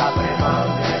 Abre mão,